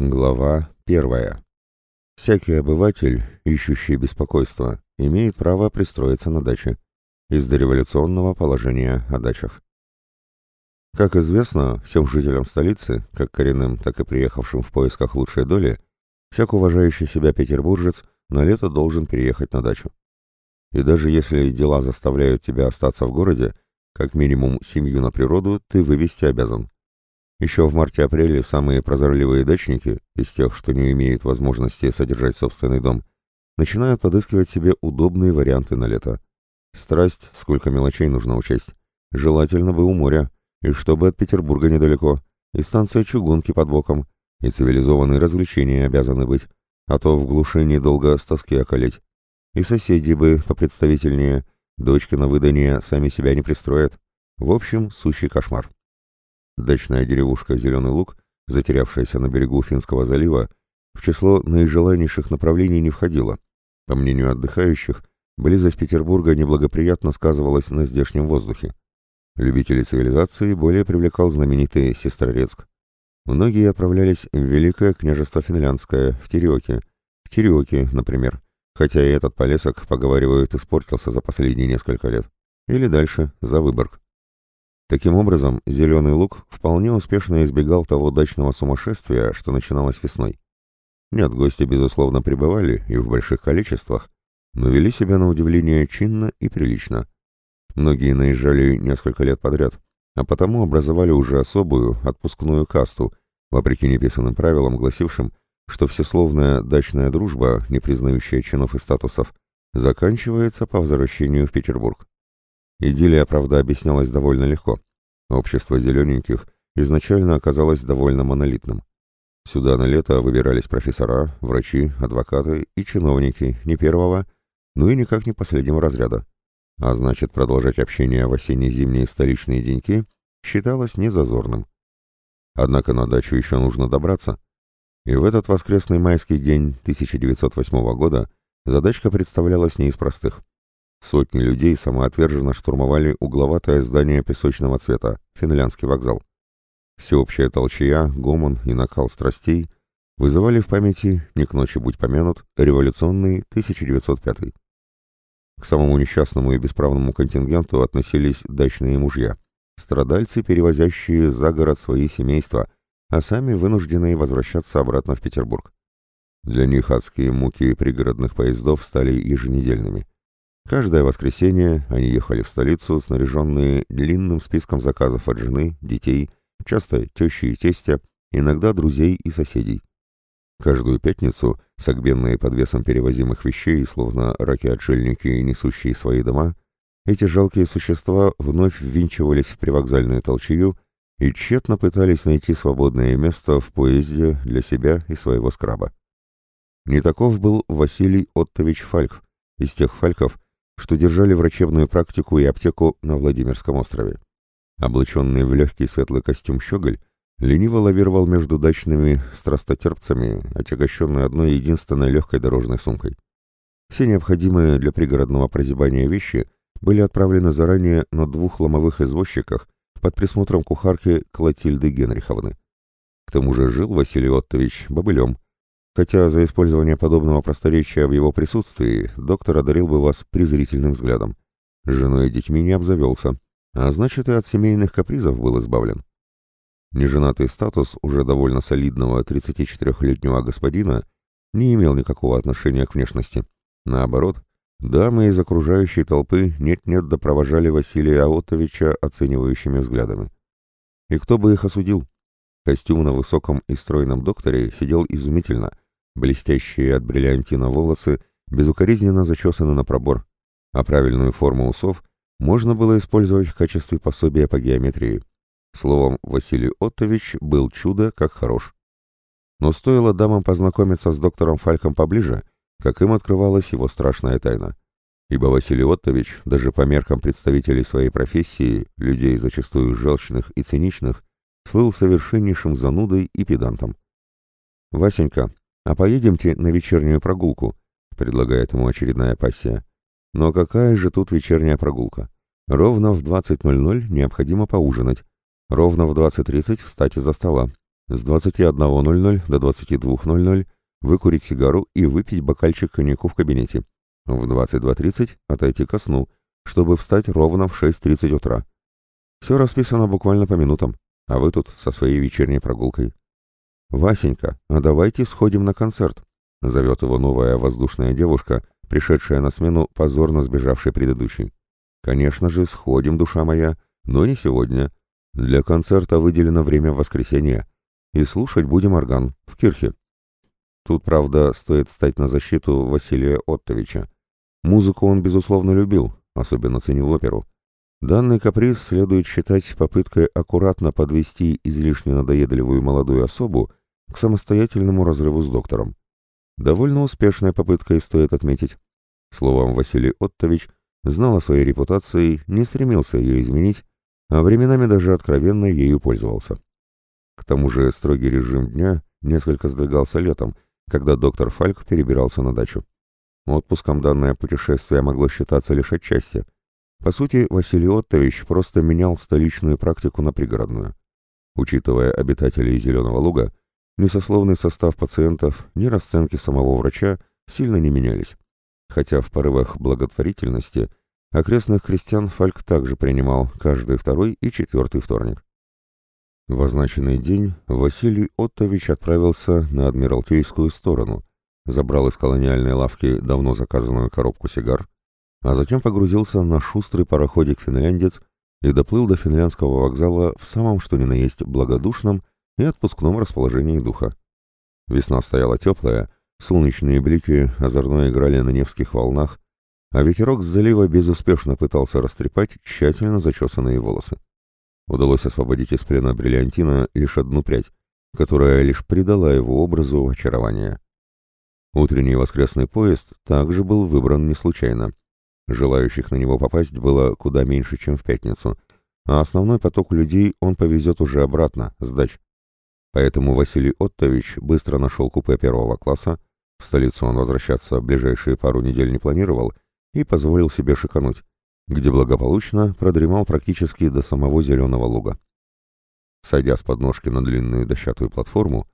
Глава первая. Всякий обыватель, ищущий беспокойство, имеет право пристроиться на даче. Из дореволюционного положения о дачах. Как известно, всем жителям столицы, как коренным, так и приехавшим в поисках лучшей доли, всяк уважающий себя петербуржец на лето должен переехать на дачу. И даже если дела заставляют тебя остаться в городе, как минимум семью на природу ты вывести обязан. Еще в марте-апреле самые прозорливые дачники, из тех, что не имеют возможности содержать собственный дом, начинают подыскивать себе удобные варианты на лето. Страсть, сколько мелочей нужно учесть. Желательно бы у моря, и чтобы от Петербурга недалеко, и станция чугунки под боком, и цивилизованные развлечения обязаны быть, а то в глуши недолго с тоски околеть. И соседи бы попредставительнее, дочки на выдание сами себя не пристроят. В общем, сущий кошмар. Дачная деревушка «Зеленый луг», затерявшаяся на берегу Финского залива, в число наижеланнейших направлений не входила. По мнению отдыхающих, близость Петербурга неблагоприятно сказывалась на здешнем воздухе. Любители цивилизации более привлекал знаменитый Сестрорецк. Многие отправлялись в Великое княжество Финляндское, в Тереоки. В Тереоки, например, хотя и этот полесок, поговаривают, испортился за последние несколько лет. Или дальше, за Выборг. Таким образом, зеленый лук вполне успешно избегал того дачного сумасшествия, что начиналось весной. Нет, гости, безусловно, пребывали и в больших количествах, но вели себя на удивление чинно и прилично. Многие наезжали несколько лет подряд, а потому образовали уже особую, отпускную касту, вопреки неписанным правилам, гласившим, что всесловная дачная дружба, не признающая чинов и статусов, заканчивается по возвращению в Петербург. Идиллия, правда, объяснялась довольно легко. Общество зелененьких изначально оказалось довольно монолитным. Сюда на лето выбирались профессора, врачи, адвокаты и чиновники не первого, но и никак не последнего разряда. А значит, продолжать общение в осенне-зимние столичные деньки считалось незазорным. Однако на дачу еще нужно добраться. И в этот воскресный майский день 1908 года задачка представлялась не из простых. Сотни людей самоотверженно штурмовали угловатое здание песочного цвета, финляндский вокзал. Всеобщая толчая, гомон и накал страстей вызывали в памяти, не к ночи будь помянут, революционный 1905. К самому несчастному и бесправному контингенту относились дачные мужья, страдальцы, перевозящие за город свои семейства, а сами вынужденные возвращаться обратно в Петербург. Для них адские муки пригородных поездов стали еженедельными. Каждое воскресенье они ехали в столицу, снаряженные длинным списком заказов от жены, детей, часто тещи и тестя, иногда друзей и соседей. Каждую пятницу, согбенные под весом перевозимых вещей, словно раки-отшельники, несущие свои дома, эти жалкие существа вновь ввинчивались в привокзальную толчую и тщетно пытались найти свободное место в поезде для себя и своего скраба. Не таков был Василий Оттович Фальк, из тех фальков, что держали врачебную практику и аптеку на Владимирском острове. Облаченный в легкий светлый костюм щеголь, лениво лавировал между дачными страстотерпцами, отягощенный одной единственной легкой дорожной сумкой. Все необходимые для пригородного прозябания вещи были отправлены заранее на двух ломовых извозчиках под присмотром кухарки Клотильды Генриховны. К тому же жил Василий Оттович бобылем, хотя за использование подобного просторечия в его присутствии доктор одарил бы вас презрительным взглядом. Женой и детьми не обзавелся, а значит и от семейных капризов был избавлен. Неженатый статус уже довольно солидного 34-летнего господина не имел никакого отношения к внешности. Наоборот, дамы из окружающей толпы нет-нет да провожали Василия Аотовича оценивающими взглядами. И кто бы их осудил? Костюм на высоком и стройном докторе сидел изумительно — Блестящие от бриллиантина волосы безукоризненно зачесаны на пробор, а правильную форму усов можно было использовать в качестве пособия по геометрии. Словом, Василий Оттович был чудо как хорош. Но стоило дамам познакомиться с доктором Фальком поближе, как им открывалась его страшная тайна. Ибо Василий Оттович, даже по меркам представителей своей профессии, людей зачастую желчных и циничных, слыл совершеннейшим занудой и педантом. «Васенька, «А поедемте на вечернюю прогулку», — предлагает ему очередная пассия. Но какая же тут вечерняя прогулка? Ровно в 20.00 необходимо поужинать. Ровно в 20.30 встать из-за стола. С 21.00 до 22.00 выкурить сигару и выпить бокальчик коньяку в кабинете. В 22.30 отойти ко сну, чтобы встать ровно в 6.30 утра. Все расписано буквально по минутам, а вы тут со своей вечерней прогулкой. «Васенька, а давайте сходим на концерт», — зовет его новая воздушная девушка, пришедшая на смену позорно сбежавшей предыдущей. «Конечно же, сходим, душа моя, но не сегодня. Для концерта выделено время воскресенье, и слушать будем орган в кирхе». Тут, правда, стоит встать на защиту Василия Оттовича. Музыку он, безусловно, любил, особенно ценил оперу. Данный каприз следует считать попыткой аккуратно подвести излишне надоедливую молодую особу к самостоятельному разрыву с доктором. Довольно успешная попытка, и стоит отметить. Словом, Василий Оттович знал о своей репутации, не стремился ее изменить, а временами даже откровенно ею пользовался. К тому же строгий режим дня несколько сдвигался летом, когда доктор Фальк перебирался на дачу. Отпуском данное путешествие могло считаться лишь отчасти. По сути, Василий Оттович просто менял столичную практику на пригородную. Учитывая обитателей Зеленого Луга, ни сословный состав пациентов, ни расценки самого врача сильно не менялись. Хотя в порывах благотворительности окрестных крестьян Фальк также принимал каждый второй и четвертый вторник. В означенный день Василий Оттович отправился на Адмиралтейскую сторону, забрал из колониальной лавки давно заказанную коробку сигар, а затем погрузился на шустрый пароходик «Финляндец» и доплыл до финляндского вокзала в самом что ни на есть благодушном и отпускном расположении духа. Весна стояла теплая, солнечные блики озорно играли на невских волнах, а ветерок с залива безуспешно пытался растрепать тщательно зачесанные волосы. Удалось освободить из плена бриллиантина лишь одну прядь, которая лишь придала его образу очарования. Утренний воскресный поезд также был выбран не случайно. Желающих на него попасть было куда меньше, чем в пятницу, а основной поток людей он повезет уже обратно, с. Поэтому Василий Оттович быстро нашел купе первого класса, в столицу он возвращаться ближайшие пару недель не планировал и позволил себе шикануть, где благополучно продремал практически до самого Зеленого луга. Сойдя с подножки на длинную дощатую платформу,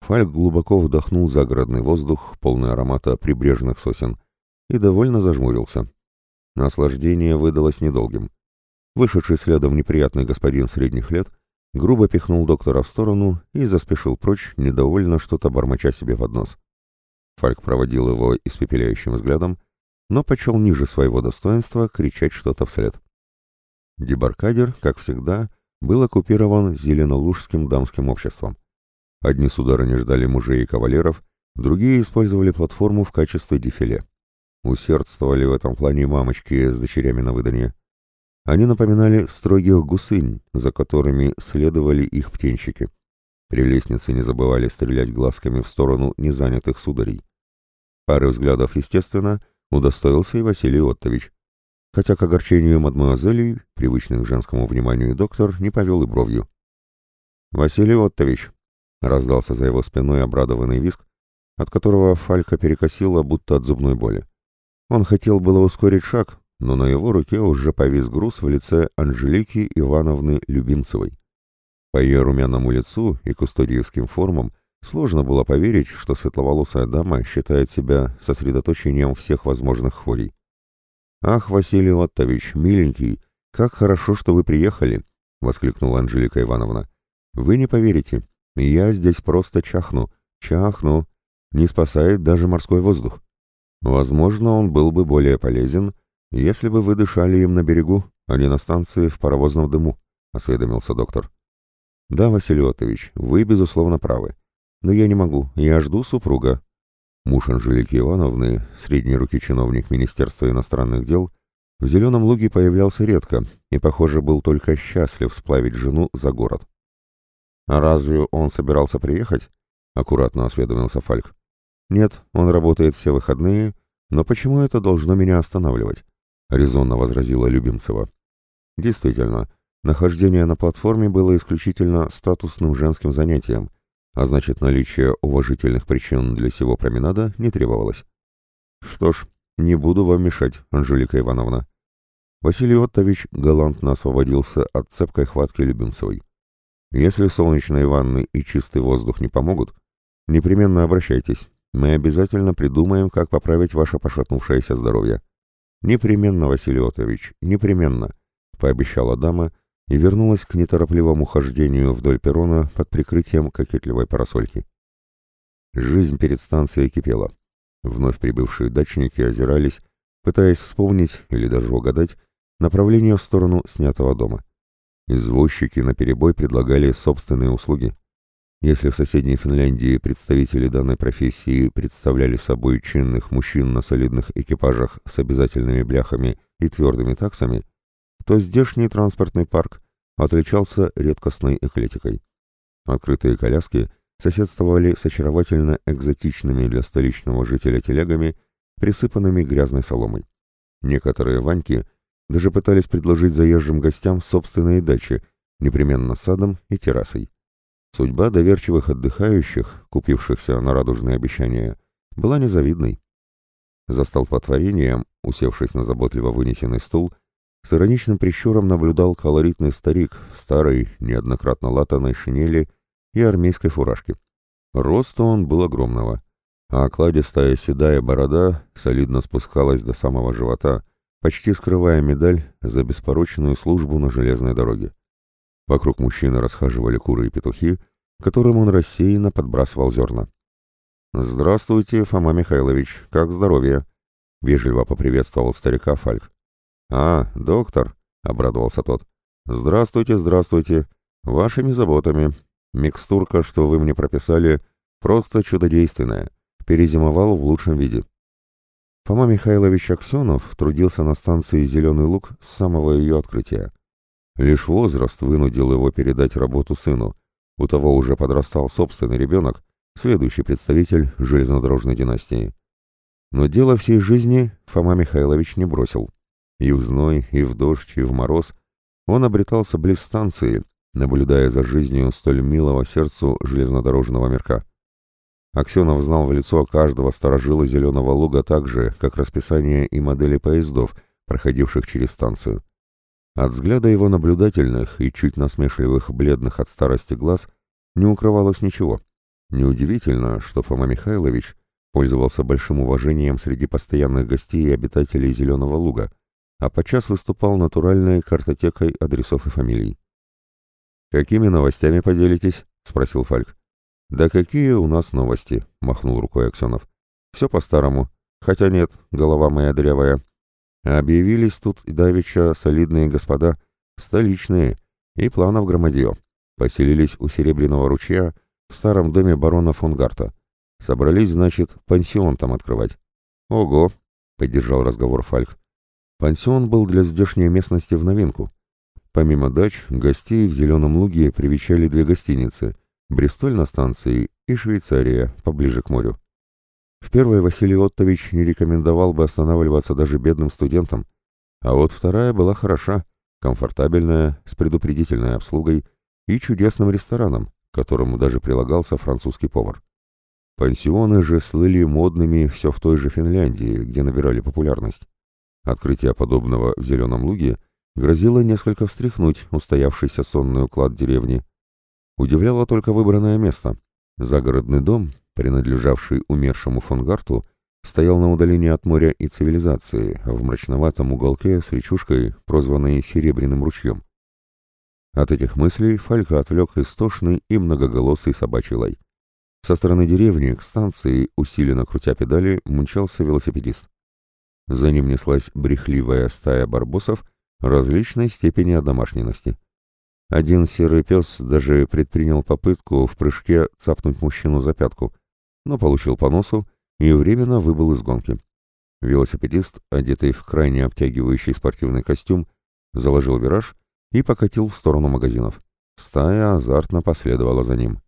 Фальк глубоко вдохнул загородный воздух, полный аромата прибрежных сосен, и довольно зажмурился. Наслаждение выдалось недолгим. Вышедший следом неприятный господин средних лет — грубо пихнул доктора в сторону и заспешил прочь, недовольно что-то бормоча себе под нос. Фальк проводил его испепеляющим взглядом, но почел ниже своего достоинства кричать что-то вслед. Дебаркадер, как всегда, был оккупирован зеленолужским дамским обществом. Одни сударыни ждали мужей и кавалеров, другие использовали платформу в качестве дефиле. Усердствовали в этом плане мамочки с дочерями на выданье. Они напоминали строгих гусынь, за которыми следовали их птенчики. При лестнице не забывали стрелять глазками в сторону незанятых сударей. Пары взглядов, естественно, удостоился и Василий Оттович. Хотя к огорчению мадмуазелей, привычных к женскому вниманию доктор, не повел и бровью. «Василий Оттович!» — раздался за его спиной обрадованный виск, от которого Фалька перекосила, будто от зубной боли. Он хотел было ускорить шаг, но на его руке уже повис груз в лице Анжелики Ивановны Любимцевой. По ее румяному лицу и кустодиевским формам сложно было поверить, что светловолосая дама считает себя сосредоточением всех возможных хворей. «Ах, Василий Оттович, миленький, как хорошо, что вы приехали!» — воскликнула Анжелика Ивановна. «Вы не поверите, я здесь просто чахну, чахну, не спасает даже морской воздух. Возможно, он был бы более полезен, «Если бы вы дышали им на берегу, а не на станции в паровозном дыму», — осведомился доктор. «Да, Василий Отович, вы, безусловно, правы. Но я не могу, я жду супруга». Муж Анжелики Ивановны, средней руки чиновник Министерства иностранных дел, в Зеленом Луге появлялся редко и, похоже, был только счастлив сплавить жену за город. «А разве он собирался приехать?» — аккуратно осведомился Фальк. «Нет, он работает все выходные, но почему это должно меня останавливать? — резонно возразила Любимцева. Действительно, нахождение на платформе было исключительно статусным женским занятием, а значит наличие уважительных причин для сего променада не требовалось. «Что ж, не буду вам мешать, Анжелика Ивановна». Василий Оттович галантно освободился от цепкой хватки Любимцевой. Если солнечные ванны и чистый воздух не помогут, непременно обращайтесь. Мы обязательно придумаем, как поправить ваше пошатнувшееся здоровье. Непременно, Василий Отович, непременно, пообещала дама и вернулась к неторопливому хождению вдоль перрона под прикрытием кокетливой парасольки. Жизнь перед станцией кипела. Вновь прибывшие дачники озирались, пытаясь вспомнить или даже угадать направление в сторону снятого дома. Извозчики наперебой предлагали собственные услуги. Если в соседней Финляндии представители данной профессии представляли собой чинных мужчин на солидных экипажах с обязательными бляхами и твердыми таксами, то здешний транспортный парк отличался редкостной эклетикой. Открытые коляски – соседствовали с очаровательно экзотичными для столичного жителя телегами, присыпанными грязной соломой. Некоторые ваньки даже пытались предложить заезжим гостям собственные дачи, непременно садом и террасой. Судьба доверчивых отдыхающих, купившихся на радужные обещания, была незавидной. За столпотворением, усевшись на заботливо вынесенный стул, с ироничным прищуром наблюдал колоритный старик в старой, неоднократно латаной шинели и армейской фуражке. Роста он был огромного, а окладистая седая борода солидно спускалась до самого живота, почти скрывая медаль за беспорочную службу на железной дороге. Вокруг мужчины расхаживали куры и петухи, которым он рассеянно подбрасывал зерна. «Здравствуйте, Фома Михайлович, как здоровье?» — вежливо поприветствовал старика Фальк. «А, доктор», — обрадовался тот. «Здравствуйте, здравствуйте. Вашими заботами. Микстурка, что вы мне прописали, просто чудодейственная. Перезимовал в лучшем виде. Фома Михайлович Аксенов трудился на станции «Зеленый луг» с самого ее открытия. Лишь возраст вынудил его передать работу сыну. У того уже подрастал собственный ребенок, следующий представитель железнодорожной династии. Но дело всей жизни Фома Михайлович не бросил. И в зной, и в дождь, и в мороз он обретался близ станции, наблюдая за жизнью столь милого сердцу железнодорожного мирка. Аксенов знал в лицо каждого сторожила Зеленого Луга так же, как расписание и модели поездов, проходивших через станцию. От взгляда его наблюдательных и чуть насмешливых бледных от старости глаз не укрывалось ничего. Неудивительно, что Фома Михайлович пользовался большим уважением среди постоянных гостей и обитателей Зеленого Луга, а подчас выступал натуральной картотекой адресов и фамилий. «Какими новостями поделитесь?» — спросил Фальк. «Да какие у нас новости?» — махнул рукой Аксенов. «Все по-старому. Хотя нет, голова моя дрявая. Объявились тут давеча солидные господа, столичные, и планов громадье. Поселились у Серебряного ручья в старом доме барона фон Гарта. Собрались, значит, пансион там открывать». «Ого!» — поддержал разговор Фальк. Пансион был для здешней местности в новинку. Помимо дач, гостей в Зеленом Луге привечали две гостиницы – Бристоль на станции и Швейцария, поближе к морю. В первой Василий Оттович не рекомендовал бы останавливаться даже бедным студентам, а вот вторая была хороша, комфортабельная, с предупредительной обслугой и чудесным рестораном, к которому даже прилагался французский повар. Пансионы же слыли модными все в той же Финляндии, где набирали популярность. Открытие подобного в Зеленом Луге – грозило несколько встряхнуть устоявшийся сонный уклад деревни. Удивляло только выбранное место. Загородный дом, принадлежавший умершему фонгарту, стоял на удалении от моря и цивилизации, в мрачноватом уголке с речушкой, прозванной Серебряным ручьем. От этих мыслей Фалька отвлек истошный и многоголосый собачий лай. Со стороны деревни к станции, усиленно крутя педали, мчался велосипедист. За ним неслась брехливая стая барбосов различной степени одомашненности. Один серый пес даже предпринял попытку в прыжке цапнуть мужчину за пятку, но получил по носу и временно выбыл из гонки. Велосипедист, одетый в крайне обтягивающий спортивный костюм, заложил вираж и покатил в сторону магазинов. Стая азартно последовала за ним.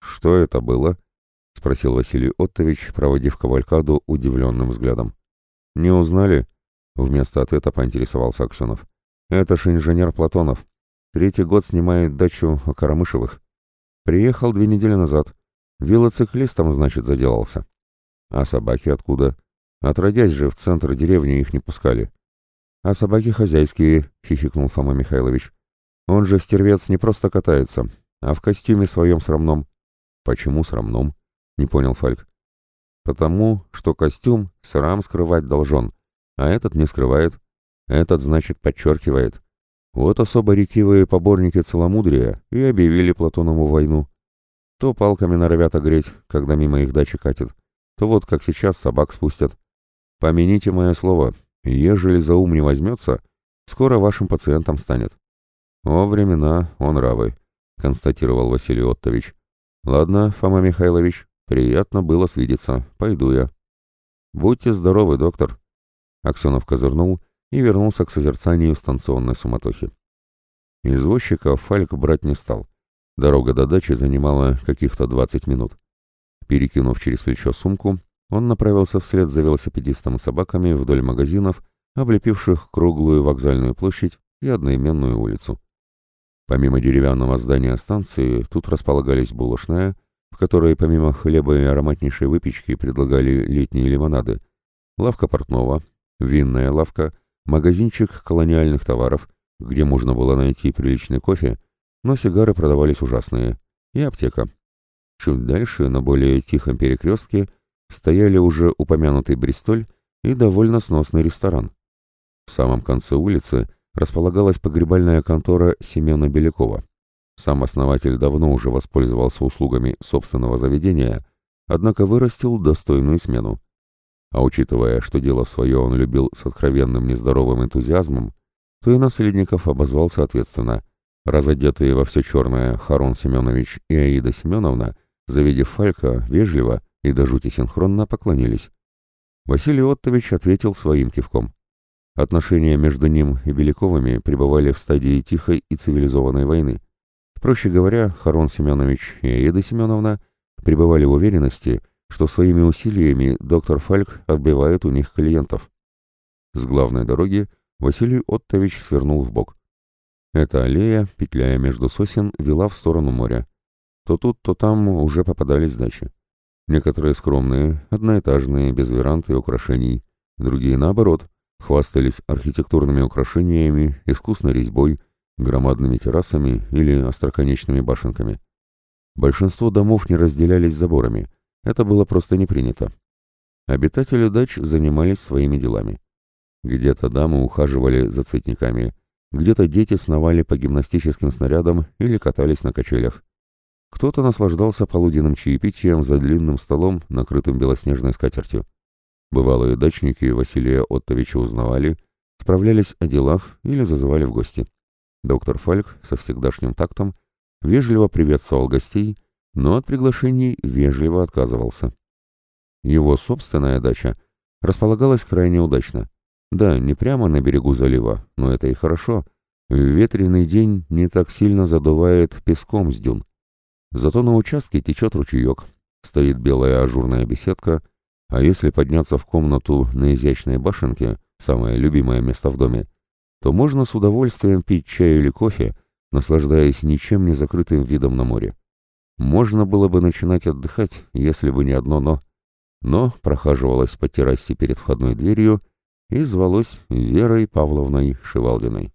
«Что это было?» — спросил Василий Оттович, проводив кавалькаду удивленным взглядом. «Не узнали?» Вместо ответа поинтересовался Аксенов. «Это ж инженер Платонов. Третий год снимает дачу Карамышевых. Приехал две недели назад. Велоциклистом, значит, заделался. А собаки откуда? Отродясь же, в центр деревни их не пускали. А собаки хозяйские, хихикнул Фома Михайлович. Он же, стервец, не просто катается, а в костюме своем срамном. Почему срамном? Не понял Фальк. Потому, что костюм срам скрывать должен, а этот не скрывает. Этот, значит, подчеркивает. Вот особо ретивые поборники целомудрия и объявили Платонову войну. То палками норовят огреть, когда мимо их дачи катит, то вот как сейчас собак спустят. Помяните мое слово, ежели за ум не возьмется, скоро вашим пациентом станет. О, времена, он равы, констатировал Василий Оттович. Ладно, Фома Михайлович, приятно было свидеться, пойду я. Будьте здоровы, доктор. Аксенов козырнул и вернулся к созерцанию станционной суматохи. Извозчика Фальк брать не стал. Дорога до дачи занимала каких-то 20 минут. Перекинув через плечо сумку, он направился вслед за велосипедистом и собаками вдоль магазинов, облепивших круглую вокзальную площадь и одноименную улицу. Помимо деревянного здания станции, тут располагались булочная, в которой помимо хлеба и ароматнейшей выпечки предлагали летние лимонады, лавка портного, винная лавка, магазинчик колониальных товаров, где можно было найти приличный кофе, но сигары продавались ужасные, и аптека. Чуть дальше, на более тихом перекрестке, стояли уже упомянутый Бристоль и довольно сносный ресторан. В самом конце улицы располагалась погребальная контора Семена Белякова. Сам основатель давно уже воспользовался услугами собственного заведения, однако вырастил достойную смену. А учитывая, что дело свое он любил с откровенным нездоровым энтузиазмом, то и наследников обозвал соответственно. Разодетые во все черное Харон Семенович и Аида Семеновна, завидев Фалька, вежливо и до жути синхронно поклонились. Василий Оттович ответил своим кивком. Отношения между ним и Беляковыми пребывали в стадии тихой и цивилизованной войны. Проще говоря, Харон Семенович и Аида Семеновна пребывали в уверенности – что своими усилиями доктор Фальк отбивает у них клиентов. С главной дороги Василий Оттович свернул в бок. Эта аллея, петляя между сосен, вела в сторону моря. То тут, то там уже попадались дачи. Некоторые скромные, одноэтажные, без веранд и украшений. Другие, наоборот, хвастались архитектурными украшениями, искусной резьбой, громадными террасами или остроконечными башенками. Большинство домов не разделялись заборами, это было просто не принято. Обитатели дач занимались своими делами. Где-то дамы ухаживали за цветниками, где-то дети сновали по гимнастическим снарядам или катались на качелях. Кто-то наслаждался полуденным чаепитием за длинным столом, накрытым белоснежной скатертью. Бывалые дачники Василия Оттовича узнавали, справлялись о делах или зазывали в гости. Доктор Фальк со всегдашним тактом вежливо приветствовал гостей но от приглашений вежливо отказывался. Его собственная дача располагалась крайне удачно. Да, не прямо на берегу залива, но это и хорошо. В ветреный день не так сильно задувает песком с дюн. Зато на участке течет ручеек, стоит белая ажурная беседка, а если подняться в комнату на изящной башенке, самое любимое место в доме, то можно с удовольствием пить чай или кофе, наслаждаясь ничем не закрытым видом на море. Можно было бы начинать отдыхать, если бы не одно «но». Но прохаживалась по террасе перед входной дверью и звалось Верой Павловной Шивалдиной.